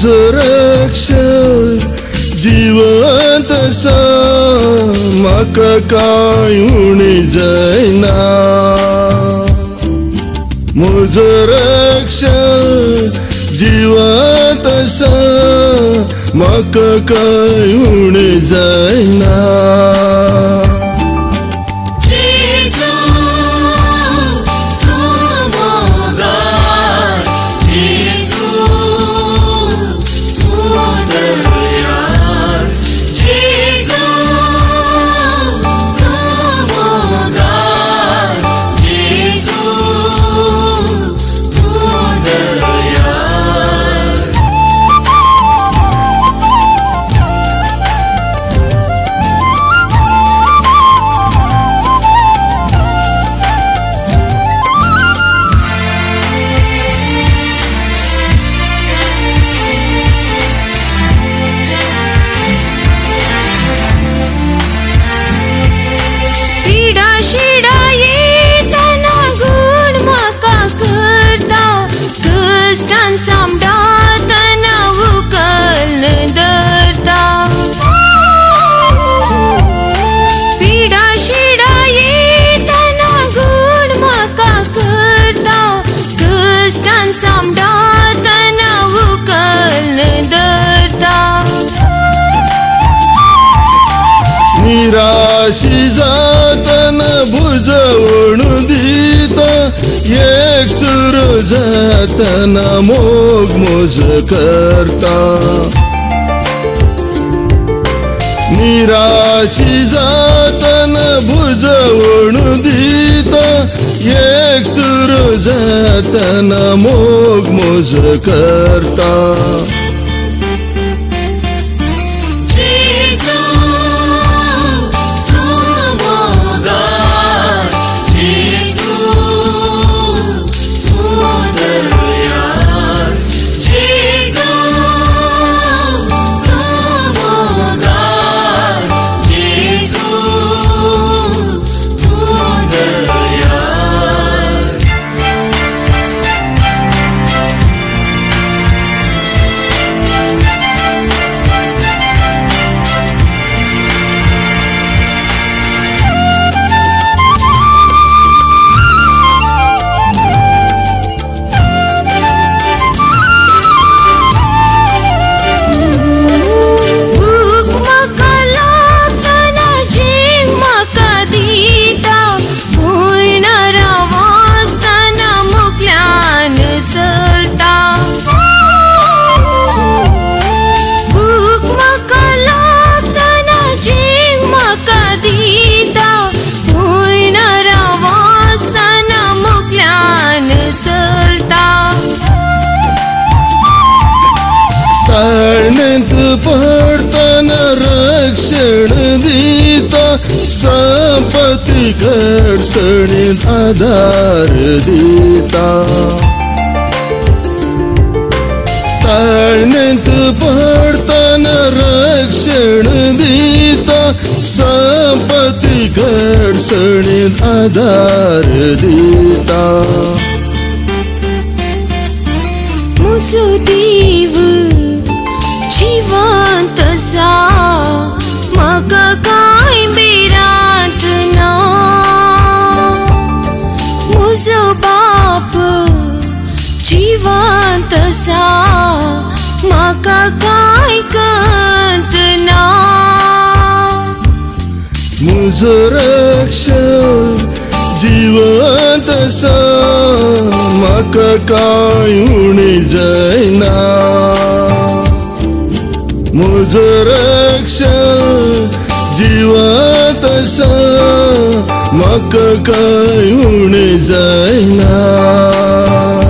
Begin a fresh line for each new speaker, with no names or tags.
म्हजो रक्षक जिवंत आसा म्हाका कांय उणी जायना म्हजो रक्षक जिवंत आसा म्हाका कांय उणें जायना
कश्टान सामडातना उकल धरता पिडा शिडा येतना गुण म्हाका करता। कश्टान सामडातना उकल धरता
निराशी जातना बुजवण दिता एक सुर जातना मोग मोज करता। निराशी जातना बुजवण दिता। एक सुर जातना मोग मोज करता रक्षण दिता संपत्ती कडसणीत आधार दिता। ताळणेंत पडतना रक्षण दिता संपत्ती कडसणीत आधार दिता
म्हाका कांय ना
म्हजो रक्षक जिवंत आसा म्हाका कांय उणी जायना म्हजो रक्षक जिवंत आसा म्हाका कांय उणी जायना